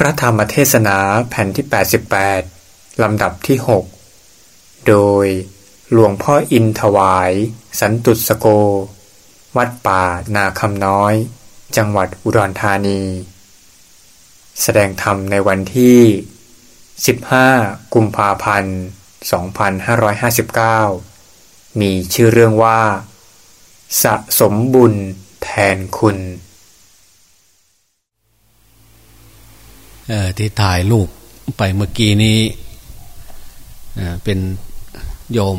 พระธรรมเทศนาแผ่นที่ 88 ลำดับที่ 6 โดยหลวงพ่ออินถวาย สันตุสโก วัดป่านาคำน้อย จังหวัดอุดรธานี แสดงธรรมในวันที่ 15 กุมภาพันธ์ 2559 มีชื่อเรื่องว่า สะสมบุญแทนคุณ ที่ถ่ายรูปไปเมื่อกี้นี้เป็นโยม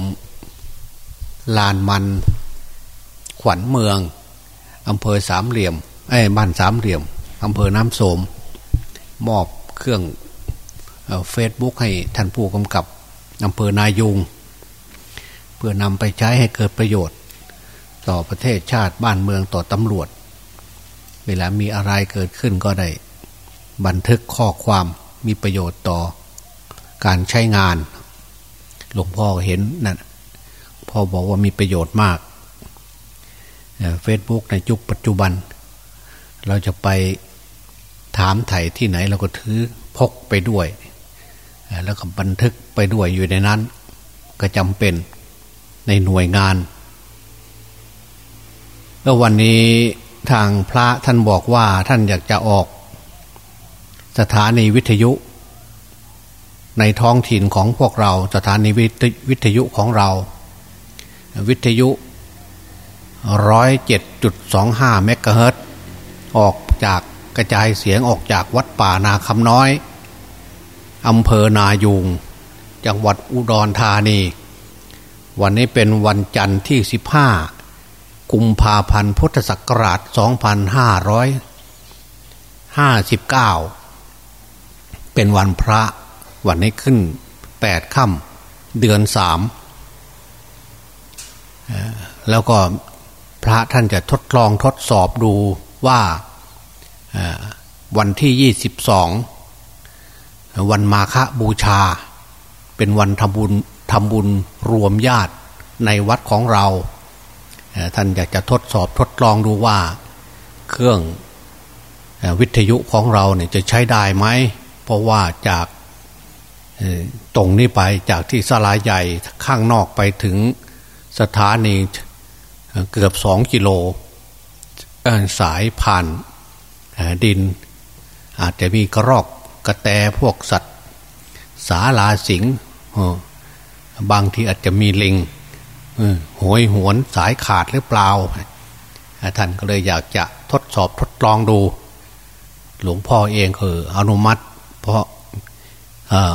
ลานมัน ขวัญเมืองอำเภอสามเหลี่ยมไอ้บ้านสามเหลี่ยมอำเภอน้ำโสม มอบเครื่องเฟซบุ๊กให้ท่านผู้กำกับอำเภอนายุง เพื่อนำไปใช้ให้เกิดประโยชน์ ต่อประเทศชาติบ้านเมืองต่อตำรวจ เวลามีอะไรเกิดขึ้นก็ได้ บันทึกข้อความมีประโยชน์ต่อการใช้งาน หลวงพ่อเห็นนั่นพ่อบอกว่ามีประโยชน์มากเฟซบุ๊กในยุคปัจจุบัน เราจะไปถามไถ่ที่ไหนเราก็ถือพกไปด้วย แล้วก็บันทึกไปด้วยอยู่ในนั้น ก็จำเป็นในหน่วยงาน แล้ววันนี้ทางพระท่านบอกว่าท่านอยากจะออก สถานีวิทยุ ในท้องถิ่นของพวกเรา สถานีวิทยุของเรา วิทยุร้อยเจ็ดจุดสองห้าเมกะเฮิรตออกจากกระจายเสียงออกจากวัดป่านาคำน้อยอำเภอนายุงจังหวัดอุดรธานี วันนี้เป็นวันจันทร์ที่ 15 กุมภาพันธ์พุทธศักราช 2559 เป็นวันพระ วันนี้ขึ้นแปดค่ำเดือนสามแล้วก็พระท่านจะทดลองทดสอบดูว่าวันที่ยี่สิบสองวันมาฆบูชา เป็นวันทำบุญทำบุญรวมญาติในวัดของเรา ท่านอยากจะทดสอบทดลองดูว่าเครื่องวิทยุของเราเนี่ยจะใช้ได้ไหม เพราะว่าจากตรงนี้ไปจากที่สลาใหญ่ข้างนอกไปถึงสถานีเกือบสองกิโลสายผ่านดิน อาจจะมีกระรอกกระแตพวกสัตว์ สาลาสิงบางทีอาจจะมีลิงหวยหวนสายขาดหรือเปล่า ท่านก็เลยอยากจะทดสอบทดลองดู หลวงพ่อเองคืออนุมัติ เพราะ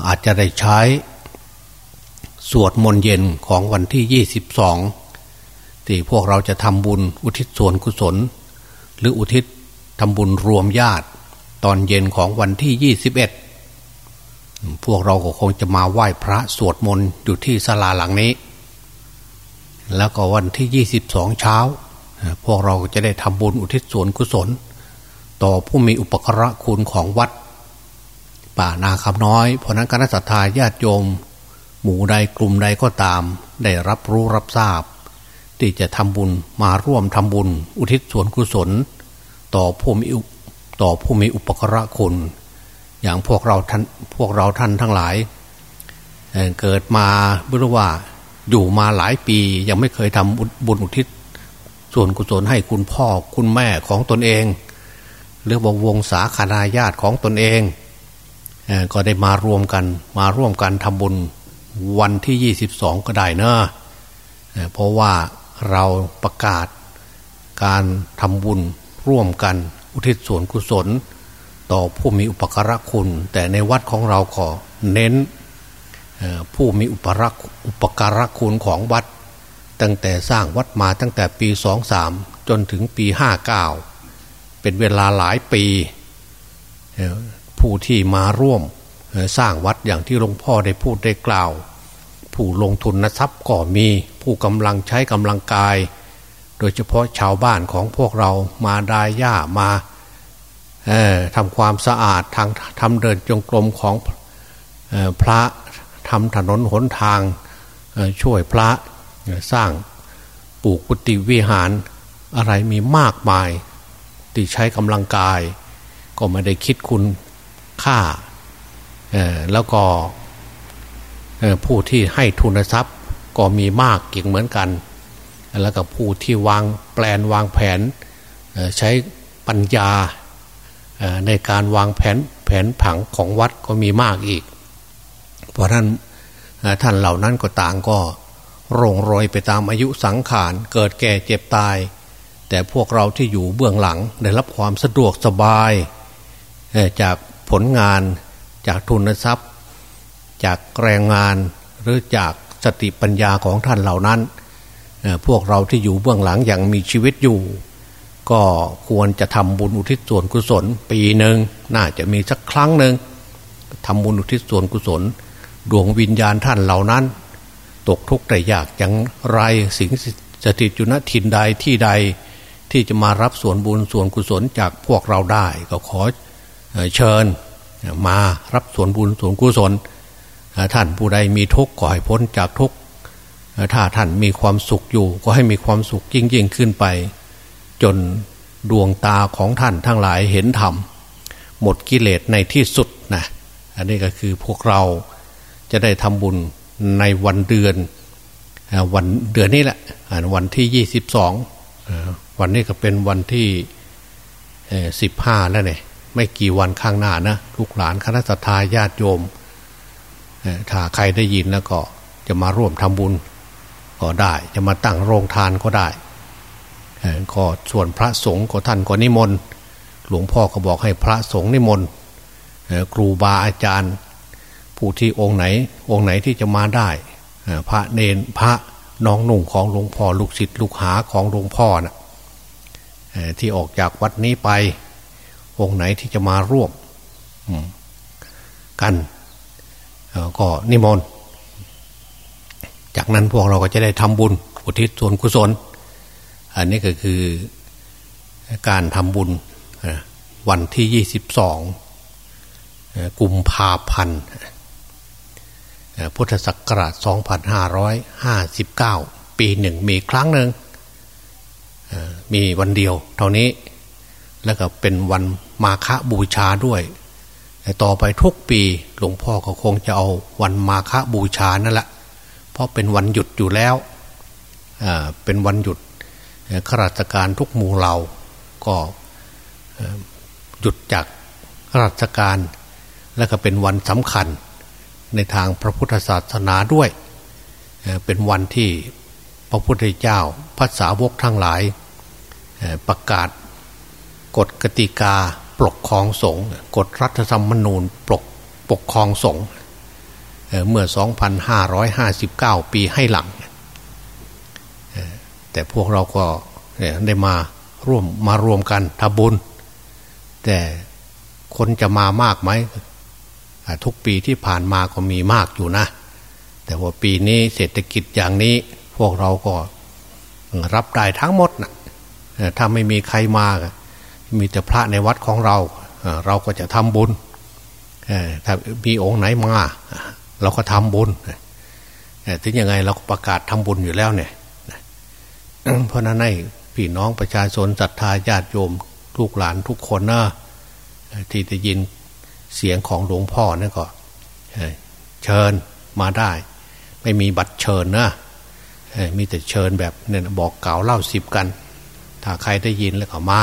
อาจจะได้ใช้สวดมนต์เย็นของวันที่ยี่สิบสองที่พวกเราจะทำบุญอุทิศส่วนกุศล หรืออุทิศทำบุญรวมญาติ ตอนเย็นของวันที่ยี่สิบเอ็ดพวกเราก็คงจะมาไหว้พระสวดมนต์อยู่ที่ศาลาหลังนี้ แล้วก็วันที่ยี่สิบสองเช้า พวกเราจะได้ทำบุญอุทิศส่วนกุศล ต่อผู้มีอุปกระคุณของวัด ป่านาคำน้อย เพราะนั้นคณะสัตยาญาติโยม หมู่ใดกลุ่มใดก็ตาม ได้รับรู้รับทราบ ที่จะทำบุญมาร่วมทำบุญ อุทิศส่วนกุศล ต่อผู้มีต่อผู้มีอุปกระคุณ อย่างพวกเราท่านพวกเราท่านทั้งหลายเเกิดมาไม่รู้ว่าอยู่มาหลายปี ยังไม่เคยทำบุญอุทิศ ส่วนกุศลให้คุณพ่อคุณแม่ของตนเอง หรือวงศาคณาญาติของตนเอง ก็ได้มารวมกันมาร่วมกันทำบุญวันที่ยี่สิบสองก็ได้เนะเพราะว่าเราประกาศการทำบุญร่วมกันอุทิศส่วนกุศล ต่อผู้มีอุปการะคุณ แต่ในวัดของเราขอเน้นผู้มีอุปรักอุปการะคุณของวัด ตั้งแต่สร้างวัดมาตั้งแต่ปีสองสามจนถึงปีห้าเก้าเป็นเวลาหลายปี ผู้ที่มาร่วมสร้างวัดอย่างที่หลวงพ่อได้พูดได้กล่าว ผู้ลงทุนทรัพย์ก็มีผู้กำลังใช้กำลังกาย โดยเฉพาะชาวบ้านของพวกเรามาดายหญ้ามาทำความสะอาดทางทำเดินจงกรมของพระทำถนนหนทางช่วยพระสร้างปลูกกุฏิวิหารอะไรมีมากมายที่ใช้กำลังกาย ก็ไม่ได้คิดคุณ ค่าแล้วก็ผู้ที่ให้ทุนทรัพย์ก็มีมากเก่งเหมือนกัน แล้วก็ผู้ที่วางแปลนวางแผนใช้ปัญญาในการวางแผนแผนผังของวัดก็มีมากอีก เพราะนั้นท่านเหล่านั้นก็ต่างก็ร่งรอยไปตามอายุสังขารเกิดแก่เจ็บตาย แต่พวกเราที่อยู่เบื้องหลังได้รับความสะดวกสบายจาก ผลงานจากทุนทรัพย์ จากแรงงานหรือจากสติปัญญาของท่านเหล่านั้น พวกเราที่อยู่เบื้องหลังอย่างมีชีวิตอยู่ ก็ควรจะทำบุญอุทิศส่วนกุศล ปีหนึ่งน่าจะมีสักครั้งหนึ่งทำบุญอุทิศส่วนกุศล ดวงวิญญาณท่านเหล่านั้น ตกทุกข์แต่ยากอย่างไรสิ่งสถิตอยู่ณถิ่นใดที่ใดที่จะมารับส่วนบุญส่วนกุศลจากพวกเราได้ ก็ขอ เชิญมารับส่วนบุญส่วนกุศลท่านผู้ใดมีทุกข์ก็ให้พ้นจากทุกข์ถ้าท่านมีความสุขอยู่ ก็ให้มีความสุขยิ่งยิ่งขึ้นไป จนดวงตาของท่านทั้งหลายเห็นธรรมหมดกิเลสในที่สุดนะอันนี้ก็คือพวกเราจะได้ทำบุญในวันเดือนวันเดือนนี้แหละวันที่ยี่สิบสองวันนี้ก็เป็นวันที่สิบห้าแล้วเนี่ย ไม่กี่วันข้างหน้านะลูกหลานคณะสัตยาญาติโยมถ้าใครได้ยินแล้วก็จะมาร่วมทำบุญก็ได้ จะมาตั้งโรงทานก็ได้ก็ส่วนพระสงฆ์ก็ท่านก็นิมนต์ หลวงพ่อก็บอกให้พระสงฆ์นิมนต์ครูบาอาจารย์ ผู้ที่องค์ไหน องค์ไหนที่จะมาได้พระเนนพระน้องหนุ่งของหลวงพ่อลูกศิษย์ลูกหาของหลวงพ่อนะ่ะที่ออกจากวัดนี้ไป องค์ไหนที่จะมาร่วมกันก็นิมนต์จากนั้นพวกเราก็จะได้ทำบุญอุทิศส่วนกุศล อันนี้ก็คือการทำบุญวันที่ยี่สิบสองกุมภาพันธ์พุทธศักราช 2559 ปีหนึ่งมีครั้งหนึ่งมีวันเดียวเท่านี้ แล้วก็เป็นวันมาฆบูชาด้วยต่อไปทุกปีหลวงพ่อก็คงจะเอาวันมาฆบูชานั่นแหละเพราะเป็นวันหยุดอยู่แล้วเป็นวันหยุดข้าราชการทุกหมู่เหล่าก็หยุดจากข้าราชการ และก็เป็นวันสำคัญในทางพระพุทธศาสนาด้วย เป็นวันที่พระพุทธเจ้าพระสาวกทั้งหลายประกาศ กฎกติกาปกครองสงฆ์กฎรัฐธรรมนูญปกปกครองสงฆ์เมื่อ 2,559 ปีให้หลัง แต่พวกเราก็ได้มาร่วมมารวมกันทำบุญ แต่คนจะมามากไหม ทุกปีที่ผ่านมาก็มีมากอยู่นะ แต่ว่าปีนี้เศรษฐกิจอย่างนี้ พวกเราก็รับได้ทั้งหมดนะถ้าไม่มีใครมา มีแต่พระในวัดของเราเราก็จะทำบุญถ้ามีองค์ไหนมาเราก็ทำบุญถึงยังไงเราก็ประกาศทำบุญอยู่แล้วเนี่ยเพราะนั้นให้พี่น้องประชาชนศรัทธาญาติโยมลูกหลานทุกคนนะที่จะยินเสียงของหลวงพ่อนี่ก็เชิญมาได้ ไม่มีบัตรเชิญนะมีแต่เชิญแบบเนี่ยบอกกล่าวเล่าสิบกัน ถ้าใครได้ยินแล้วก็มา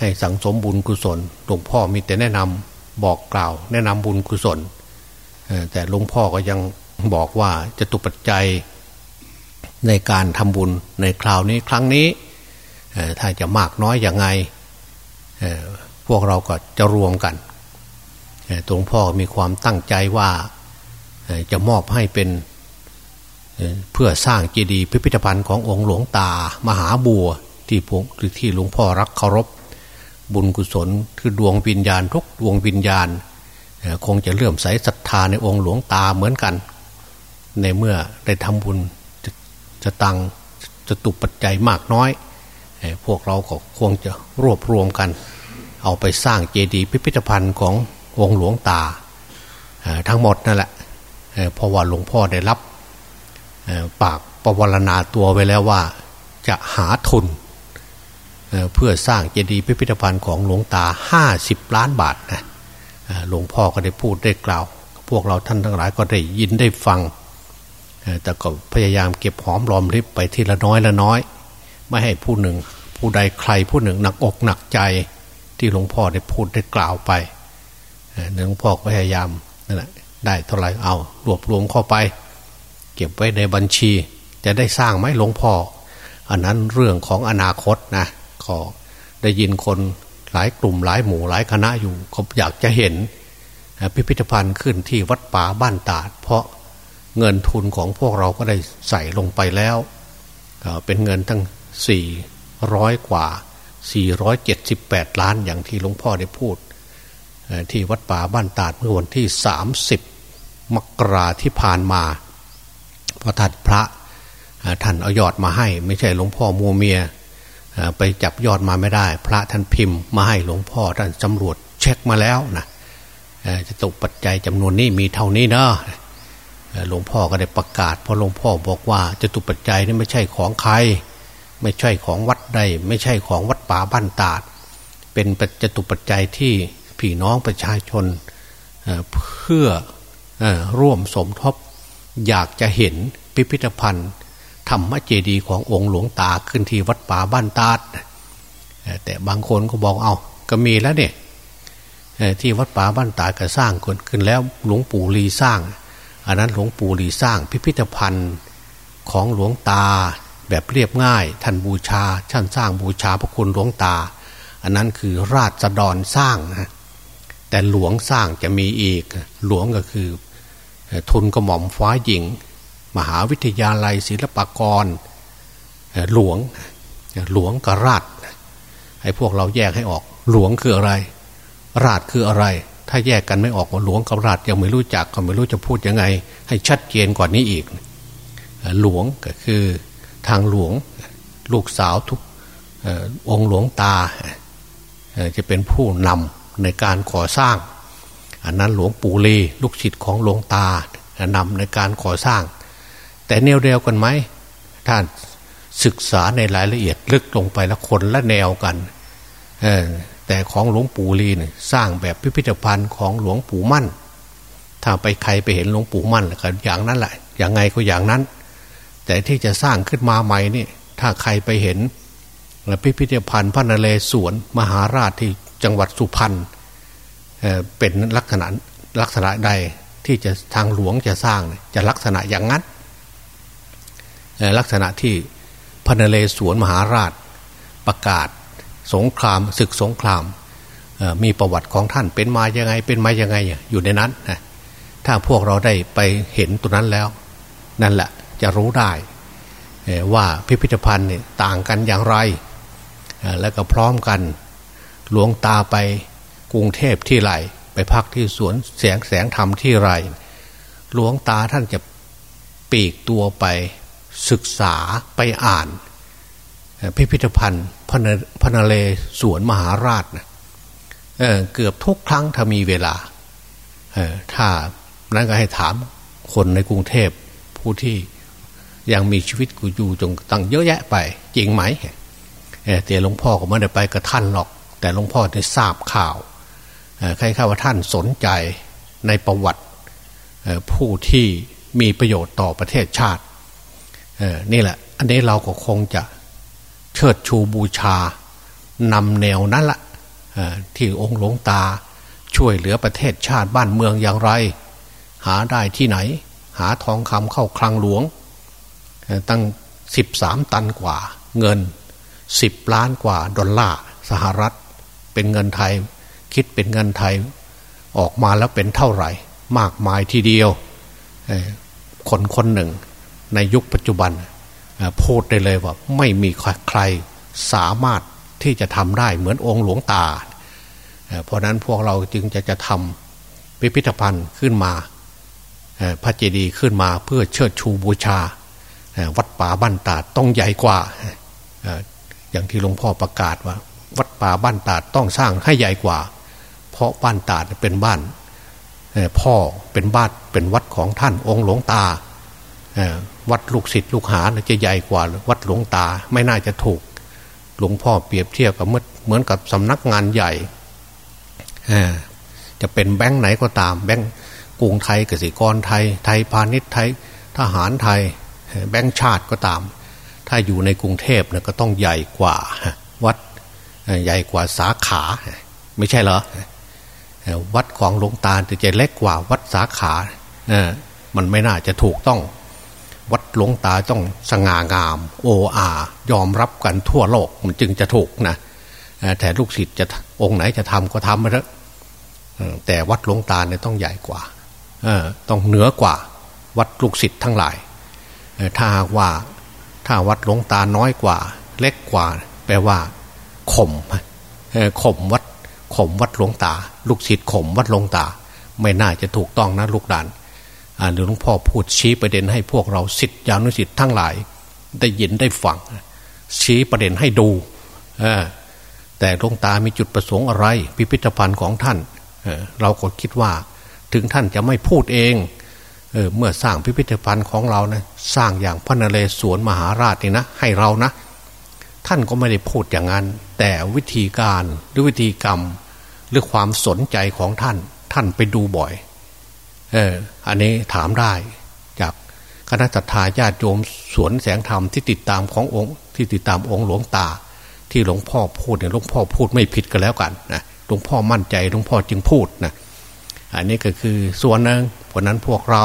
ให้สังสมบุญกุศลหลวงพ่อมีแต่แนะนำบอกกล่าว แนะนำบุญกุศลแต่หลวงพ่อก็ยังบอกว่าจะตุปัจจัยในการทำบุญในคราวนี้ครั้งนี้ถ้าจะมากน้อยอย่างไงพวกเราก็จะรวมกันหลวงพ่อมีความตั้งใจว่าจะมอบให้เป็นเพื่อสร้างเจดีย์พิพิธภัณฑ์ขององค์หลวงตามหาบัวที่พงหรือที่หลวงพ่อรักเคารพ บุญกุศลคือดวงวิญญาณ ทุกดวงวิญญาณ คงจะเลื่อมใสศรัทธาในองค์หลวงตาเหมือนกัน ในเมื่อได้ทำบุญจะจะตังจะตุปัจจัยมากน้อย พวกเราก็คงจะรวบรวมกัน เอาไปสร้างเจดีย์พิพิธภัณฑ์ขององค์หลวงตาทั้งหมดนั่นแหละเพราะว่าหลวงพ่อได้รับปากประวรณาตัวไว้แล้วว่าจะหาทุน เพื่อสร้างเจดีย์พิพิธภัณฑ์ของหลวงตาห้าสิบล้านบาทนะหลวงพ่อก็ได้พูดได้กล่าว พวกเราท่านทั้งหลายก็ได้ยินได้ฟัง แต่ก็พยายามเก็บหอมรอมริบไปทีละน้อยละน้อย ไม่ให้ผู้หนึ่ง ผู้ใดใครผู้หนึ่งหนักอกหนักใจที่หลวงพ่อได้พูดได้กล่าวไปหลวงพ่อพยายามนั่นแหละได้เท่าไหร่เอารวบรวมเข้าไป เก็บไว้ในบัญชี จะได้สร้างไหมหลวงพ่อ อันนั้นเรื่องของอนาคตนะ ขอได้ยินคนหลายกลุ่มหลายหมู่หลายคณะอยู่เขาอยากจะเห็นพิพิธภัณฑ์ขึ้นที่วัดป่าบ้านตาด เพราะเงินทุนของพวกเราก็ได้ใส่ลงไปแล้ว เป็นเงินทั้งสี่ร้อยกว่า 478 ล้านอย่างที่หลวงพ่อได้พูด ที่วัดป่าบ้านตาดเมื่อวันที่ 30 มกราที่ผ่านมาพระทัดพระท่านเอายอดมาให้ ไม่ใช่หลวงพ่อมัวเมีย ไปจับยอดมาไม่ได้ พระท่านพิมพ์มาให้หลวงพ่อท่านสำรวจเช็คมาแล้วนะจะตกปัจจัยจำนวนนี้มีเท่านี้นะหลวงพ่อก็ได้ประกาศเพราะหลวงพ่อบอกว่าจะตุปัจจัยนี่ไม่ใช่ของใคร ไม่ใช่ของวัดใด ไม่ใช่ของวัดป่าบ้านตาด เป็นจตุปัจจัยที่พี่น้องประชาชนเพื่อร่วมสมทบอยากจะเห็นพิพิธภัณฑ์ ธรรมเจดีย์ขององค์หลวงตาขึ้นที่วัดป่าบ้านตาดแต่บางคนก็บอกเอาก็มีแล้วเนี่ยที่วัดป่าบ้านตาดก็สร้างคนขึ้นแล้วหลวงปู่ลีสร้าง อันนั้นหลวงปู่ลีสร้าง พิพิธภัณฑ์ของหลวงตาแบบเรียบง่าย ท่านบูชาท่านสร้างบูชาพระคุณหลวงตา อันนั้นคือราชดรสร้างนะแต่หลวงสร้างจะมีอีกหลวงก็คือทุนกระหม่อมฟ้าหญิง มหาวิทยาลัยศิลปากร หลวงหลวงกับราชให้พวกเราแยกให้ออกหลวงคืออะไร ราชคืออะไร ถ้าแยกกันไม่ออกว่าหลวงกับราชยังไม่รู้จักก็ไม่รู้จะพูดยังไง ให้ชัดเจนกว่านี้อีก หลวงก็คือทางหลวงลูกสาวทุกองค์หลวงตา จะเป็นผู้นำในการก่อสร้าง อันนั้นหลวงปู่ลีลูกศิษย์ของหลวงตานำในการก่อสร้าง แต่แนวเดียวกันไหมท่านศึกษาในรายละเอียดลึกลงไปแล้วคนละแนวกันแต่ของหลวงปู่ลีนสร้างแบบพิพิธภัณฑ์ของหลวงปู่มั่น ถ้าไปใครไปเห็นหลวงปู่มั่นก็อย่างนั้นแหละอย่างไงก็อย่างนั้น แต่ที่จะสร้างขึ้นมาใหม่นี่ถ้าใครไปเห็นพิพิธภัณฑ์พระนเรศวรมหาราชที่จังหวัดสุพรรณเป็นลักษณะลักษณะใดที่จะทางหลวงจะสร้างจะลักษณะอย่างนั้น ลักษณะที่พระนเรศวรมหาราชประกาศสงครามศึกสงครามมีประวัติของท่านเป็นมายังไงเป็นมายังไงอยู่ในนั้นนะถ้าพวกเราได้ไปเห็นตัวนั้นแล้ว นั่นแหละจะรู้ได้ว่าพิพิธภัณฑ์เนี่ยต่างกันอย่างไร แล้วก็พร้อมกันหลวงตาไปกรุงเทพที่ไรไปพักที่สวนแสงแสงธรรมที่ไรหลวงตาท่านจะปีกตัวไป ศึกษาไปอ่าน พิพิธภัณฑ์พระนเรศวรมหาราชนะเเกือบทุกครั้งถ้ามีเวลา ถ้านั้นก็ให้ถามคนในกรุงเทพผู้ที่ยังมีชีวิตกูอยู่จงตั้งเยอะแยะไป จริงไหมแต่หลวงพ่อก็ไม่ได้ไปกับท่านหรอก แต่หลวงพ่อได้ทราบข่าวใครข้าว่าท่านสนใจในประวัติผู้ที่มีประโยชน์ต่อประเทศชาติ นี่แหละ อันนี้เราก็คงจะเชิดชูบูชานำแนวนั้นละที่องค์หลวงตาช่วยเหลือประเทศชาติบ้านเมืองอย่างไร หาได้ที่ไหน หาทองคำเข้าคลังหลวง ตั้งสิบสามตันกว่าเงินสิบล้านกว่าดอลลาร์สหรัฐ เป็นเงินไทยคิดเป็นเงินไทยออกมาแล้วเป็นเท่าไหร่ มากมายทีเดียวคนคนหนึ่ง ในยุคปัจจุบันพูดได้เลยว่าไม่มีใครสามารถที่จะทำได้เหมือนองค์หลวงตา เพราะนั้นพวกเราจึงจะจะทำพิพิธภัณฑ์ขึ้นมาพระเจดีย์ขึ้นมาเพื่อเชิดชูบูชา วัดป่าบ้านตาดต้องใหญ่กว่า อย่างที่หลวงพ่อประกาศว่า วัดป่าบ้านตาดต้องสร้างให้ใหญ่กว่า เพราะบ้านตาดเป็นบ้านพ่อเป็นบ้านเป็นวัดของท่านองค์หลวงตา วัดลูกศิษย์ลูกหาจะใหญ่กว่าวัดหลวงตาไม่น่าจะถูก หลวงพ่อเปรียบเทียบกับเหมือนกับสำนักงานใหญ่จะเป็นแบงค์ไหนก็ตาม แบงค์กรุงไทยกสิกรไทย ไทยพาณิชย์ไทย ทหารไทย แบงค์ชาติก็ตาม ถ้าอยู่ในกรุงเทพเนี่ยก็ต้องใหญ่กว่าวัดใหญ่กว่าสาขา ไม่ใช่เหรอวัดของหลวงตาจะเล็กกว่าวัดสาขามันไม่น่าจะถูกต้อง วัดหลวงตาต้องสง่างาม โออา ยอมรับกันทั่วโลกมันจึงจะถูกนะแต่ลูกศิษย์จะองค์ไหนจะทำก็ทำไปเถอะแต่วัดหลวงตาเนี่ยต้องใหญ่กว่าต้องเหนือกว่า วัดลูกศิษย์ทั้งหลายถ้าว่าถ้าวัดหลวงตาน้อยกว่า เล็กกว่า แปลว่าข่มข่มวัดข่มวัดหลวงตา ลูกศิษย์ข่มวัดหลวงตา ไม่น่าจะถูกต้องนะลูกดาน หรือหลวงพ่อพูดชี้ประเด็นให้พวกเราศิษย์ยานุศิษย์ทั้งหลาย ได้ยินได้ฟัง ชี้ประเด็นให้ดูแต่หลวงตามีจุดประสงค์อะไร พิพิธภัณฑ์ของท่านเราก็คิดว่า ถึงท่านจะไม่พูดเองเเมื่อสร้างพิพิธภัณฑ์ของเรานะสร้างอย่างพระนเรศวรมหาราชนี่นะให้เรานะ ท่านก็ไม่ได้พูดอย่างนั้น แต่วิธีการหรือวิธีกรรมหรือความสนใจของท่าน ท่านไปดูบ่อย เอออันนี้ถามได้ จากคณะสัตยาญาติโยมสวนแสงธรรมที่ติดตามขององค์ ที่ติดตามองค์หลวงตา ที่หลวงพ่อพูดเนี่ยหลวงพ่อพูดไม่ผิดกันแล้วกันนะหลวงพ่อมั่นใจหลวงพ่อจึงพูดนะอันนี้ก็คือส่วนหนึ่งเพราะนั้นพวกเรา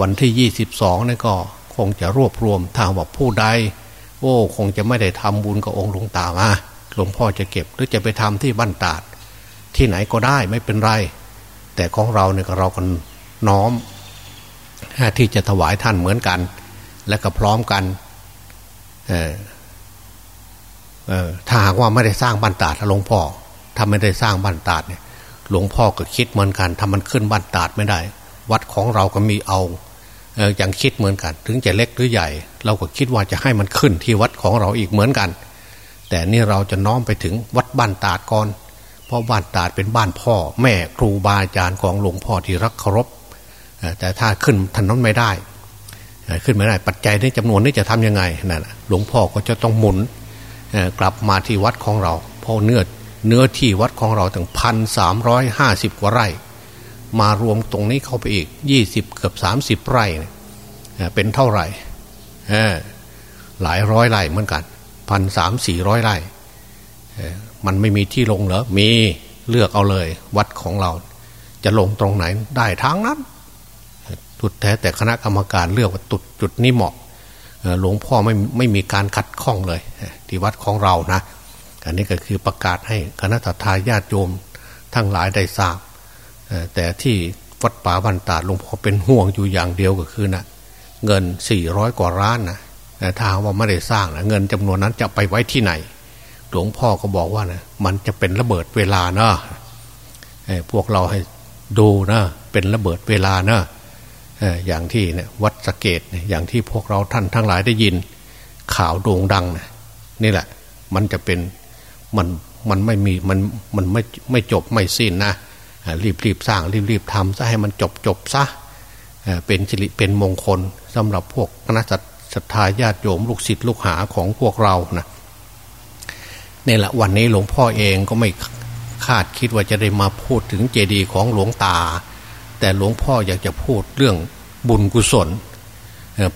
วันที่ยี่สิบสองนี่ก็คงจะรวบรวมทางบอกผู้ใดโอ้คงจะไม่ได้ทำบุญกับองค์หลวงตามาหลวงพ่อจะเก็บหรือจะไปทำที่บ้านตาด ที่ไหนก็ได้ไม่เป็นไร แต่ของเราเนี่ยเรากันน้อมที่จะถวายท่านเหมือนกัน และก็พร้อมกันถ้าหากว่าไม่ได้สร้างบ้านตาดหลวงพ่อถ้าไม่ได้สร้างบ้านตาดเนี่ยหลวงพ่อก็คิดเหมือนกันถ้ามันขึ้นบ้านตาดไม่ได้ วัดของเราก็มีเอาอย่างคิดเหมือนกัน ถึงจะเล็กหรือใหญ่ เราก็คิดว่าจะให้มันขึ้นที่วัดของเราอีกเหมือนกัน แต่นี่เราจะน้อมไปถึงวัดบ้านตาดก่อน เพราะบ้านตาดเป็นบ้านพ่อ แม่ครูบาอาจารย์ของหลวงพ่อที่รักเคารพแต่ถ้าขึ้นถนนไม่ได้ ขึ้นไม่ได้ปัจจัยในจำนวนนี้จะทํำยังไงนั่นหลวงพ่อก็จะต้องหมุนกลับมาที่วัดของเราเพราะเนื้อเนื้อที่วัดของเราถึงพันสามร้อยห้าสิบกว่าไร่ มารวมตรงนี้เข้าไปอีกยี่สิบเกือบสามสิบไร่เป็นเท่าไหร่หลายร้อยไร่เหมือนกันพันสามสี่ร้อยไร่ มันไม่มีที่ลงเหรอ มีเลือกเอาเลย วัดของเรา จะลงตรงไหนได้ทั้งนั้นจุดแท้แต่คณะกรรมการเลือกว่าจุดจุดนี้เหมาะหลวงพ่อไม่ไม่มีการขัดข้องเลย ที่วัดของเรานะอันนี้ก็คือประกาศให้คณะทาญาติโยมทั้งหลายได้ทราบแต่ที่วัดป่าบันตาหลวงพ่อเป็นห่วงอยู่อย่างเดียวก็คือนะเงินสี่ร้อยกว่าล้านนะถ้าว่าไม่ได้สร้างนะเงินจำนวนนั้นจะไปไว้ที่ไหน หลวงพ่อก็บอกว่านะมันจะเป็นระเบิดเวลานะพวกเราให้ดูนะเป็นระเบิดเวลานะอย่างที่เนี่ยวัดสเกตอย่างที่พวกเราท่านทั้งหลายได้ยิน ข่าวโด่งดังนะนี่แหละ มันจะเป็นมันมันไม่มีมันมันไม่ไม่จบไม่สิ้นนะรีบรีบสร้างรีบรีบทำซะให้มันจบจบซะเป็นสิริเป็นมงคลสำหรับพวกคณะศรัทธาญาติโยมลูกศิษย์ลูกหาของพวกเรานะ นี่แหละวันนี้หลวงพ่อเองก็ไม่คาดคิดว่าจะได้มาพูดถึงเจดีย์ของหลวงตา แต่หลวงพ่ออยากจะพูดเรื่องบุญกุศล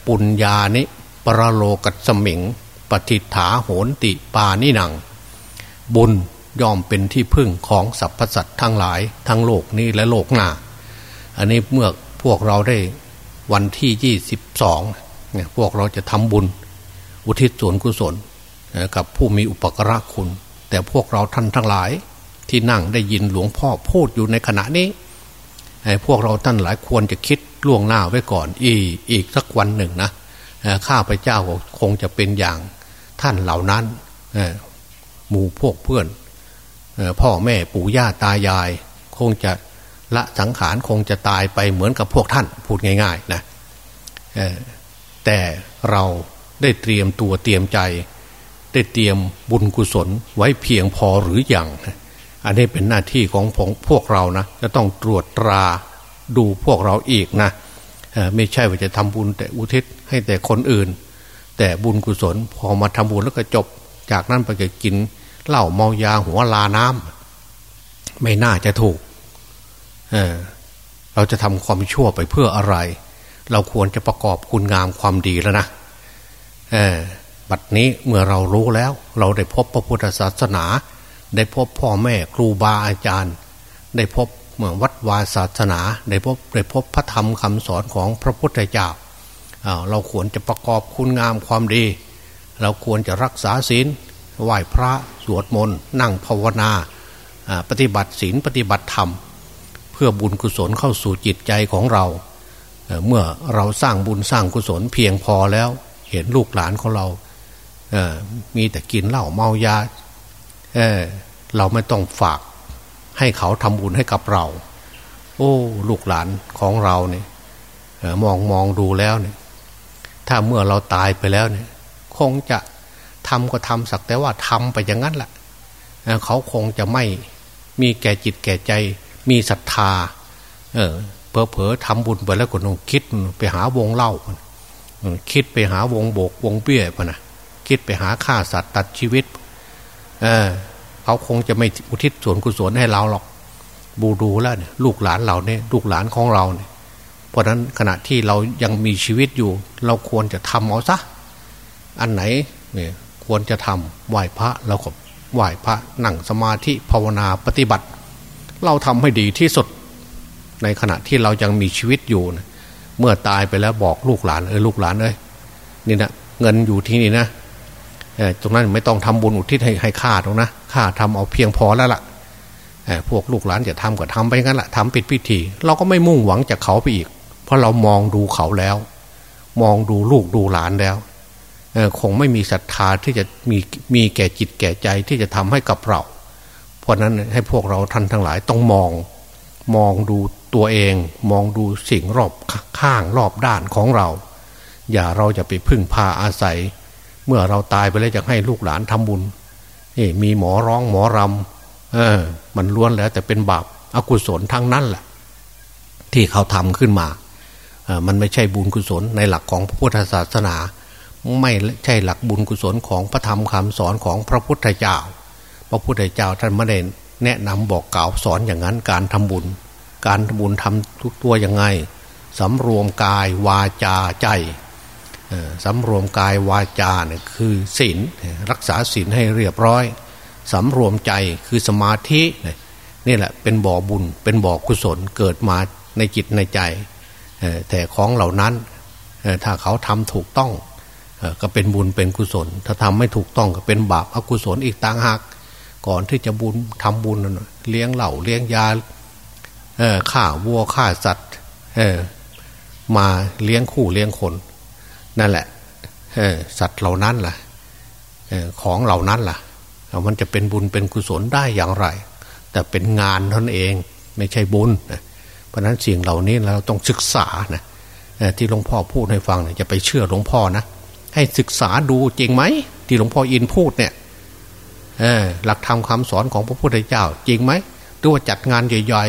ปุญญานิปรโลกัสมิง ปฏิฐาโหนติปานิหนัง บุญย่อมเป็นที่พึ่งของสรรพสัตว์ทั้งหลายทั้งโลกนี้และโลกหน้า อันนี้เมื่อพวกเราได้วันที่ยี่สิบสองเนี่ยพวกเราจะทำบุญ อุทิศส่วนกุศล กับผู้มีอุปกระคุณ แต่พวกเราท่านทั้งหลาย ที่นั่งได้ยินหลวงพ่อพูดอยู่ในขณะนี้พวกเราท่านหลายควรจะคิดล่วงหน้าไว้ก่อน อีอีกสักวันหนึ่งนะข้าพเจ้าคงจะเป็นอย่างท่านเหล่านั้นหมู่พวกเพื่อนพ่อแม่ปู่ย่าตายาย คงจะละสังขารคงจะตายไปเหมือนกับพวกท่านพูดง่าย ๆ นะแต่เราได้เตรียมตัวเตรียมใจ ได้เตรียมบุญกุศลไว้เพียงพอหรืออยังอันนี้เป็นหน้าที่ของพวกเรานะจะต้องตรวจตราดูพวกเราอีกนะไม่ใช่ว่าจะทำบุญแต่อุทิศให้แต่คนอื่น แต่บุญกุศลพอมาทำบุญแล้วก็จบ จากนั้นไปก็กินเหล้าเมายาหัวลาน้ำไม่น่าจะถูกเเราจะทำความชั่วไปเพื่ออะไร เราควรจะประกอบคุณงามความดีแล้วนะ บัดนี้เมื่อเรารู้แล้ว เราได้พบพระพุทธศาสนา ได้พบพ่อแม่ครูบาอาจารย์ ได้พบเมือวัดวาศาสนา ได้พบได้พบพระธรรมคำสอนของพระพุทธเจ้าเราควรจะประกอบคุณงามความดี เราควรจะรักษาศีลไหว้พระสวดมนต์นั่งภาวนา ปฏิบัติศีลปฏิบัติธรรม เพื่อบุญกุศลเข้าสู่จิตใจของเรา เมื่อเราสร้างบุญสร้างกุศลเพียงพอแล้ว เห็นลูกหลานของเรา เมีแต่กินเหล้าเมายาเเราไม่ต้องฝาก ให้เขาทำบุญให้กับเรา โอ้ ลูกหลานของเราเนี่ยมองมองดูแล้วเนี่ย ถ้าเมื่อเราตายไปแล้วเนี่ย คงจะทำก็ทำสักแต่ว่าทำไปอย่างนั้นแหละเขาคงจะไม่มีแก่จิตแก่ใจ มีศรัทธา เออเพอเพอทำบุญไปแล้วก็ต้องคิดไปหาวงเล่าคิดไปหาวงโบกวงเปี้ยปนะ คิดไปหาฆ่าสัตว์ตัดชีวิต เออเขาคงจะไม่อุทิศส่วนกุศลให้เราหรอกบูดูแล้วเนี่ยลูกหลานเราเนี่ยลูกหลานของเราเนี่ยเพราะนั้นขณะที่เรายังมีชีวิตอยู่ เราควรจะทำเอาซะอันไหนเนี่ยควรจะทำไหว้พระเราก็ไหว้พระนั่งสมาธิภาวนาปฏิบัติ เราทำให้ดีที่สุด ในขณะที่เรายังมีชีวิตอยู่นะเมื่อตายไปแล้วบอกลูกหลานเออลูกหลานเอ้ยนี่นะเงินอยู่ที่นี่นะ ตรงนั้นไม่ต้องทำบุญอุทิศให้ให้ข้าตรงนะข้าทำเอาเพียงพอแล้วละ่ะพวกลูกหลานจะทำก็ทำไปงั้นแหละทำปิดพิธี เราก็ไม่มุ่งหวังจากเขาไปอีก เพราะเรามองดูเขาแล้ว มองดูลูกดูหลานแล้วคงไม่มีศรัทธาที่จะมีมีแก่จิตแก่ใจที่จะทำให้กับเรา เพราะนั้นให้พวกเราท่านทั้งหลายต้องมอง มองดูตัวเอง มองดูสิ่งรอบข้างรอบด้านของเรา อย่าเราจะไปพึ่งพาอาศัย เมื่อเราตายไปแล้วจะให้ลูกหลานทำบุญนี่มีหมอร้องหมอรำเออ มันล้วนแล้ว แต่เป็นบาปอากุศลทั้งนั้นแหละที่เขาทำขึ้นมาเออมันไม่ใช่บุญกุศลในหลักของพระพุทธศาสนา ไม่ใช่หลักบุญกุศลของพระธรรมคำสอนของพระพุทธเจ้า พระพุทธเจ้าท่านไม่ได้แนะนำบอกกล่าวสอนอย่างนั้นการทำบุญ การทำบุญทำทุกตัวยังไงสำรวมกายวาจาใจ สำรวมกายวาจาเนี่ยคือศีลรักษาศีลให้เรียบร้อยสำรวมใจคือสมาธินี่แหละเป็นบ่อบุญ เป็นบ่อกุศลเกิดมาในจิตในใจแต่ของเหล่านั้นถ้าเขาทำถูกต้องก็เป็นบุญเป็นกุศล ถ้าทำไม่ถูกต้องก็เป็นบาปอกุศลอีกต่างหากก่อนที่จะบุญทำบุญเลี้ยงเหล่าเลี้ยงยาฆ่าวัวฆ่าสัตว์มาเลี้ยงคู่เลี้ยงคน นั่นแหละสัตว์เหล่านั้นล่ะของเหล่านั้นล่ะ มันจะเป็นบุญเป็นกุศลได้อย่างไร แต่เป็นงานท่านเองไม่ใช่บุญเพราะนั้นสิ่งเหล่านี้เราต้องศึกษานะที่หลวงพ่อพูดให้ฟังเนี่ยจะไปเชื่อหลวงพ่อนะให้ศึกษาดูจริงไหมที่หลวงพ่ออินพูดเนี่ยหลักธรรมคาสอนของพระพุทธเจ้า จริงไหมหรือว่าจัดงานใหญ่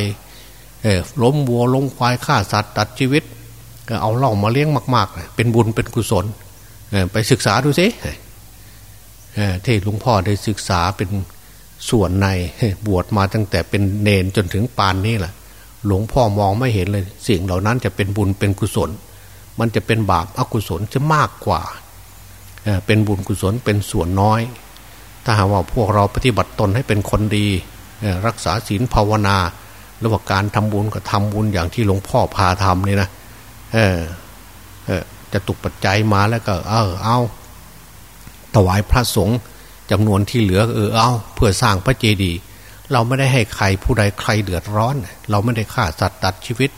ๆล้มวัวล้มควายฆ่าสัตว์ตัดชีวิต ก็เอาเหล้ามาเลี้ยงมากๆ เป็นบุญเป็นกุศลไปศึกษาดูสิที่หลวงพ่อได้ศึกษาเป็นส่วนในบวชมาตั้งแต่เป็นเนนจนถึงปานนี้แหละหลวงพ่อมองไม่เห็นเลย สิ่งเหล่านั้นจะเป็นบุญเป็นกุศล มันจะเป็นบาปอกุศลจะมากกว่าเป็นบุญกุศลเป็นส่วนน้อย ถ้าหากว่าพวกเราปฏิบัติตนให้เป็นคนดี รักษาศีลภาวนา ระหว่าการทำบุญกับทำบุญอย่างที่หลวงพ่อพาทำนี่นะ เออเออจะตุกปัจจัยมาแล้วก็ เออเอาถวายพระสงฆ์จำนวนที่เหลือ เออเอาเพื่อสร้างพระเจดีย์เราไม่ได้ให้ใครผู้ใดใครเดือดร้อน เราไม่ได้ฆ่าสัตว์ตัดชีวิต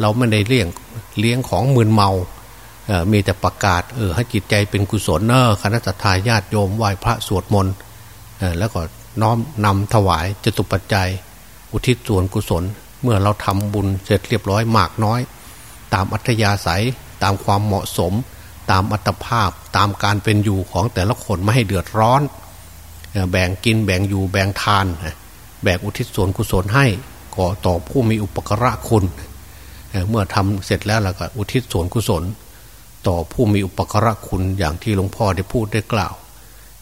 เราไม่ได้เลี้ยงเลี้ยงของมืนเมาเออมีแต่ประกาศเออให้จิตใจเป็นกุศลเนอคณะทาญาติโยมไหว้พระสวดมนต์เออแล้วก็น้อมนำถวายจตุปัจจัย อุทิศส่วนกุศล เมื่อเราทำบุญเสร็จเรียบร้อยมากน้อย ตามอัธยาศัย ตามความเหมาะสม ตามอัตภาพตามการเป็นอยู่ของแต่ละคนไม่ให้เดือดร้อน แบ่งกินแบ่งอยู่แบ่งทาน แบ่งอุทิศส่วนกุศลให้ก่อต่อผู้มีอุปกระคุณ เมื่อทำเสร็จแล้วเราก็อุทิศส่วนกุศล ต่อผู้มีอุปกระคุณอย่างที่หลวงพ่อได้พูดได้กล่าว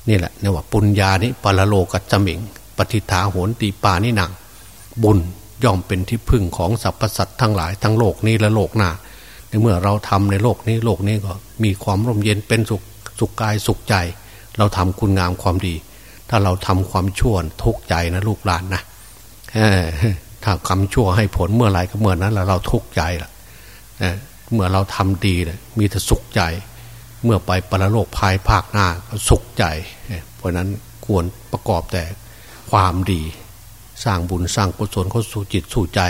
นี่แหละเนี่ยว่าปุญญานิปาลโลกัจจมิงปฏิฐาโหนตีปานิหนังบุญ ย่อมเป็นที่พึ่งของสรรพสัตว์ทั้งหลายทั้งโลกนี้และโลกหน้าในเมื่อเราทำในโลกนี้โลกนี้ก็มีความร่มเย็นเป็นสุขสุขกายสุขใจ เราทำคุณงามความดี ถ้าเราทำความชั่วทุกข์ใจนะลูกหลานนะถ้าคำชั่วให้ผลเมื่อไรก็เมื่อนั้นเราทุกข์ใจละเมื่อเราทำดีนะมีแต่สุขใจ เมื่อไปปรโลกภายภาคหน้าก็สุขใจ เพราะนั้นควรประกอบแต่ความดี สร้างบุญสร้างกุศลเข้าสู่จิตสู่ใจ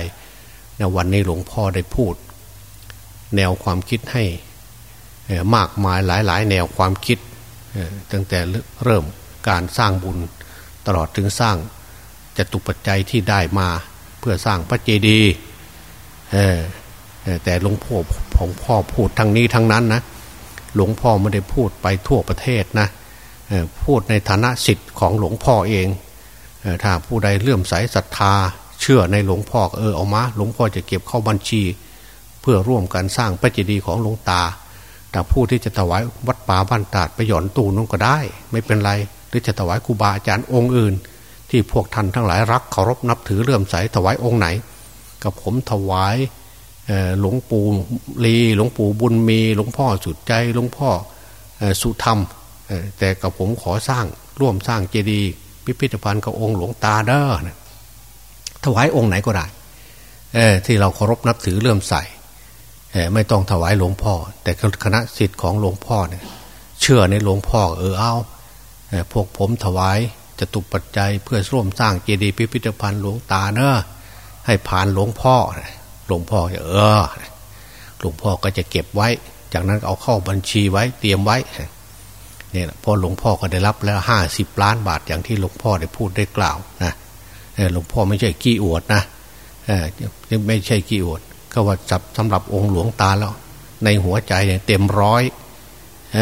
ในวันนี้หลวงพ่อได้พูด แนวความคิดให้มากมายหลายๆแนวความคิดตั้งแต่เริ่มการสร้างบุญตลอดถึงสร้างจตุปัจจัยที่ได้มาเพื่อสร้างพระเจดีย์แต่หลวงพ่อของพ่อพูดทั้งนี้ทั้งนั้นนะหลวงพ่อไม่ได้พูดไปทั่วประเทศนะพูดในฐานะสิทธิ์ของหลวงพ่อเอง ถ้าผู้ใดเลื่อมใสศรัทธา เชื่อในหลวงพ่อเออเอามาหลวงพ่อจะเก็บเข้าบัญชี เพื่อร่วมกันสร้างพระเจดีย์ของหลวงตา แต่ผู้ที่จะถวายวัดป่าบ้านตาดไปหย่อนตู้นู้นก็ได้ ไม่เป็นไรหรือจะถวายครูบาอาจารย์องค์อื่น ที่พวกท่านทั้งหลายรักเคารพนับถือเลื่อมใสถวายองค์ไหน กับผมถวายหลวงปู่ลีหลวงปู่บุญมีหลวงพ่อสุดใจหลวงพ่อสุธรรมแต่กับผมขอสร้างร่วมสร้างเจดีย์ พิพิธภัณฑ์กับองค์หลวงตาเด้อถวายองค์ไหนก็ได้เอที่เราเคารพนับถือเลื่อมใสไม่ต้องถวายหลวงพ่อ แต่คณะสิทธิ์ของหลวงพ่อเนี่ย เชื่อในหลวงพ่อเออเอาพวกผมถวายจะตุปัจจัยเพื่อร่วมสร้างเจดีย์พิพิธภัณฑ์หลวงตาเนอะให้ผ่านหลวงพ่อหลวงพ่อเออหลวงพ่อก็จะเก็บไว้ จากนั้นเอาเข้าบัญชีไว้เตรียมไว้ เนี่ยพอหลวงพ่อก็ได้รับแล้วห้าสิบล้านบาทอย่างที่หลวงพ่อได้พูดได้กล่าวนะหลวงพ่อไม่ใช่กี้อวดนะไม่ใช่กี้อวด ก็ว่าจับสำหรับองค์หลวงตาแล้ว ในหัวใจเนี่ยเต็มร้อยอ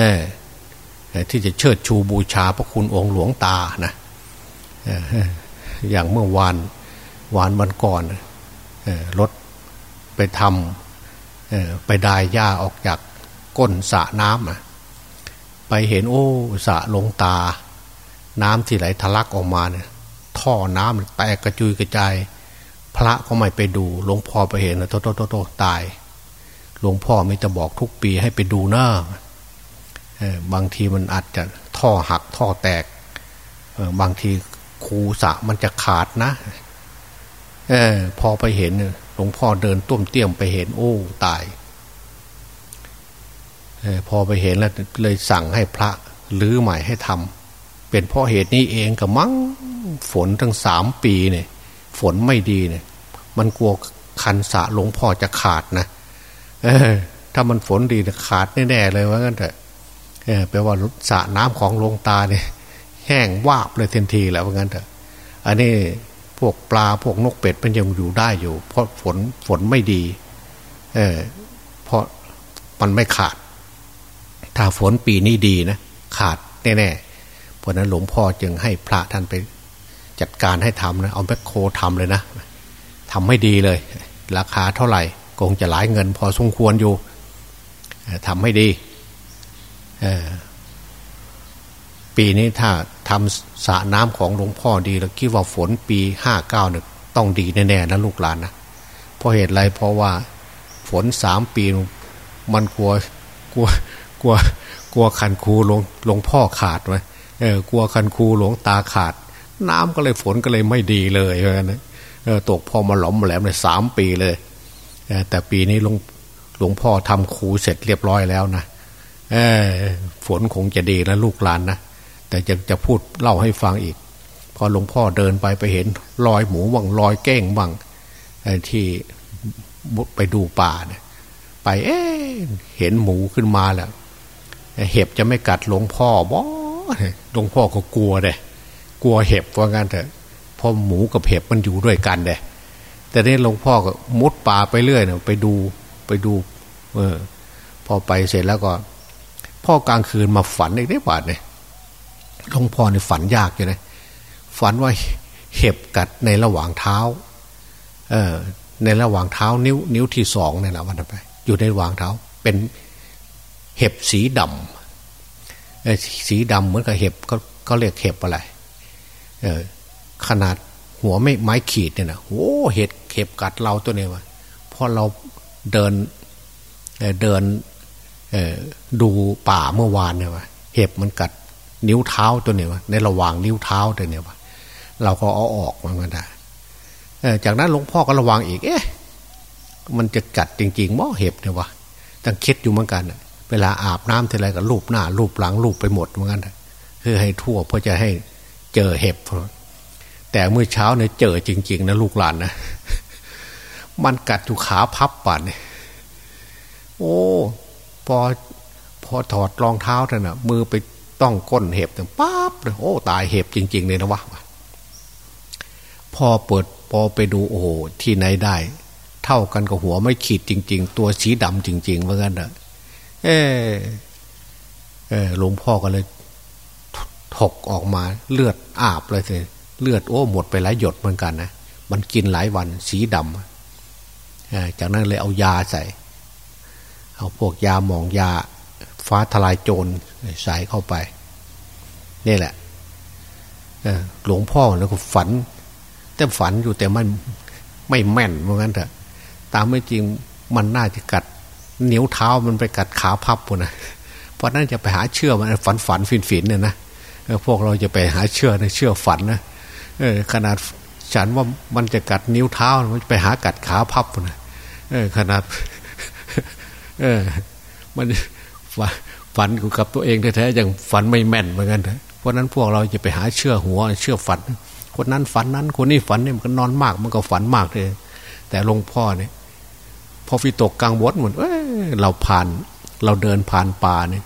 ที่จะเชิดชูบูชาพระคุณองค์หลวงตานะอย่างเมื่อวานวานวันก่อนรถไปทำไปดายหญ้าออกจากก้นสระน้ำ ไปเห็นโอ้สะลงตา น้ำที่ไหลทะลักออกมาเนี่ย ท่อน้ำแตกกระจุยกระจาย พระก็ไม่ไปดูหลวงพ่อไปเห็นนะโตโตโตโตตาย หลวงพ่อไม่จะบอกทุกปีให้ไปดูหน้าบางทีมันอาจจะท่อหักท่อแตกบางทีคูสะมันจะขาดนะอพอไปเห็นหลวงพ่อเดินต้มเตี้ยมไปเห็นโอ้ตาย พอไปเห็นแล้วเลยสั่งให้พระลื้อใหม่ให้ทำเป็นเพราะเหตุนี้เองกับมั้งฝนทั้งสามปีเนี่ย ฝนไม่ดีเนี่ย มันกลัวคันสะหลวงพ่อจะขาดนะเอถ้ามันฝนดีขาดแน่ๆเลยว่างั้นเถอะแปลว่าสระน้ำของหลวงตาเนี่ย แห้งวาบเลยทันทีแล้วว่างั้นเถอะ อันนี้พวกปลาพวกนกเป็ดมันยังอยู่ได้อยู่ เพราะฝนฝนไม่ดี เออเพราะมันไม่ขาด ถ้าฝนปีนี้ดีนะขาดแน่ๆเพราะนั้นหลวงพ่อจึงให้พระท่านไปจัดการให้ทำนะเอาแบคโคทำเลยนะทำให้ดีเลย ราคาเท่าไหร่คงจะหลายเงินพอสมควรอยู่ทำให้ดีปีนี้ถ้าทำสระน้ำของหลวงพ่อดีแล้วคิดว่าฝนปีห้าเก้าเนี่ยต้องดีแน่ๆนะลูกหลานนะเพราะเหตุไรเพราะว่าฝนสามปีมันกลัวกลัว กลัวกลัวคันคูหลวงหลวงพ่อขาดไว้เออกลัวคันคูหลวงตาขาด น้ำก็เลยฝนก็เลยไม่ดีเลยเพราะงั้นตกพอมาหลอมมาแหลมเลยสามปีเลยแต่ปีนี้หลวงหลวงพ่อทำคูเสร็จเรียบร้อยแล้วนะฝนคงจะดีแล้วลูกหลานนะแต่จะจะพูดเล่าให้ฟังอีก พอหลวงพ่อเดินไปไปเห็นรอยหมูวังรอยแก้งวังที่ไปดูป่าเนี่ยไปเอ๊เห็นหมูขึ้นมาแล้ว เห็บจะไม่กัดหลวงพ่อบ่หลวงพ่อก็กลัวเลยกลัวเห็บว่างั้นเถอะพอหมูกับเห็บมันอยู่ด้วยกันเด้แต่นี่หลวงพ่อก็มุดป่าไปเรื่อยเนี่ยไปดูไปดู เออ พอไปเสร็จแล้วก็ พ่อกลางคืนมาฝันอีกได้บาเนี่ยหลวงพ่อในฝันยากอยู่นะฝันว่าเห็บกัดในระหว่างเท้า เออ ในระหว่างเท้านิ้ว นิ้วที่สองเนี่ยแหละวันนั้นไป อยู่ในระหว่างเท้า เป็น เห็บสีดำสีดำเหมือนกับเห็บก็ก็เรียกเห็บอะไรขนาดหัวไม่ไม้ขีดเนี่ยนะโอ้เห็ดเข็บกัดเราตัวนี้วะพอเราเดินเดินดูป่าเมื่อวานเนี่ยวะเห็บมันกัดนิ้วเท้าตัวนี้วะในระหว่างนิ้วเท้าตัวนี้วะเราก็เอาออกมันก็ได้จากนั้นหลวงพ่อก็ระวังอีก เอ๊ะ มันจะกัดจริงๆมั้เห็บเนี่ยวะตั้งคิดอยู่เหมือนกัน เวลาอาบน้ำทีไรก็ลูบหน้าลูบหลังลูบไปหมดเหมือนกันเพื่อให้ทั่วเพื่อจะให้เจอเห็บ แต่เมื่อเช้าเนี่ยเจอจริง ๆ นะลูกหลานนะมันกัดอยู่ขาพับปัดเนี่ยโอ้พอพอถอดรองเท้าเถอะนะมือไปต้องก้นเห็บเนี่ยปั๊บเลยโอ้ตายเห็บจริง ๆ เลยนะวะพอเปิดพอไปดูโอ้ที่ไหนได้ เท่ากันกับหัวไม่ขีดจริง ๆ ตัวสีดำจริง ๆ เหมือนกันเนอะ เออเออหลวงพ่อก็เลยถกออกมาเลือดอาบเลยเลยเลือดโอ้หมดไปหลายหยดเหมือนกันนะมันกินหลายวันสีดำจากนั้นเลยเอายาใส่ เอาพวกยาหมองยาฟ้าทลายโจรใส่เข้าไป นี่แหละหลวงพ่อแล้วก็ฝัน แต่ฝันอยู่แต่มันไม่แม่นเหมือนกันเถอะ ตามไม่จริงมันน่าจะกัด นิ้วเท้ามันไปกัดขาพับปุ่นะเพราะนั้นจะไปหาเชื่อมันฝันฝันฟินฟินเนี่ยนะพวกเราจะไปหาเชื่อในเชื่อฝันนะเออขนาดฉันว่ามันจะกัดนิ้วเท้ามันไปหากัดขาพับนะเออขนาดเออมันฝันกับตัวเองแท้ๆอย่างฝันไม่แม่นเหมือนกันเพราะนั้นพวกเราจะไปหาเชื่อหัว เชื่อฝัน คนนั้นฝันนั้น คนนี้ฝันเนี่ยมันก็นอนมาก มันก็ฝันมากเลยแต่หลวงพ่อเนี่ย พอฟิตกกลางวดเหมือนเออเราผ่าน เราเดินผ่านป่าเนี่ย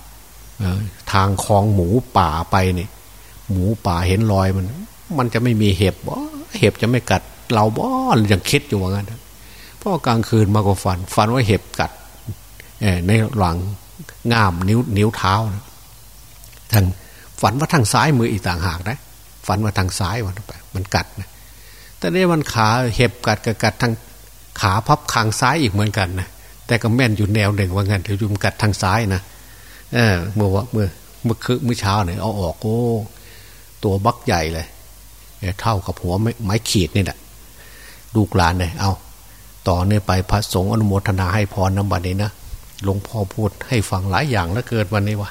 ทางคลองหมูป่าไปเนี่ยหมูป่าเห็นรอยมัน มันจะไม่มีเห็บบ่เห็บจะไม่กัด เราบ่ยังคิดอยู่ว่างั้นเพราะกลางคืนมาก็ฝันฝันว่าเห็บกัดในหลังง่ามนิ้วนิ้วเท้านะทางฝันว่าทางซ้ายมืออีกต่างหากนะฝันว่าทางซ้ายวันไป มันกัดนะแต่เนี่ยมันขาเห็บกัดกัดกัดทาง ขาพับคางซ้ายอีกเหมือนกันนะแต่ก็แม่นอยู่แนวหนึ่งว่างั้นเดี๋ยวยุมกัดทางซ้ายนะเออเมื่อว่าเมื่อเมื่อคืนเมื่อเช้าเนี่ยเอาออกโอ้ตัวบักใหญ่เลยเท่ากับหัวไม้ขีดนี่แหละลูกหลานเลยเอาต่อเนี่ยไปพระสงฆ์อนุโมทนาให้พรน้ำบัดนี้นะหลวงพ่อพูดให้ฟังหลายอย่างแล้วเกิดวันนี้วะ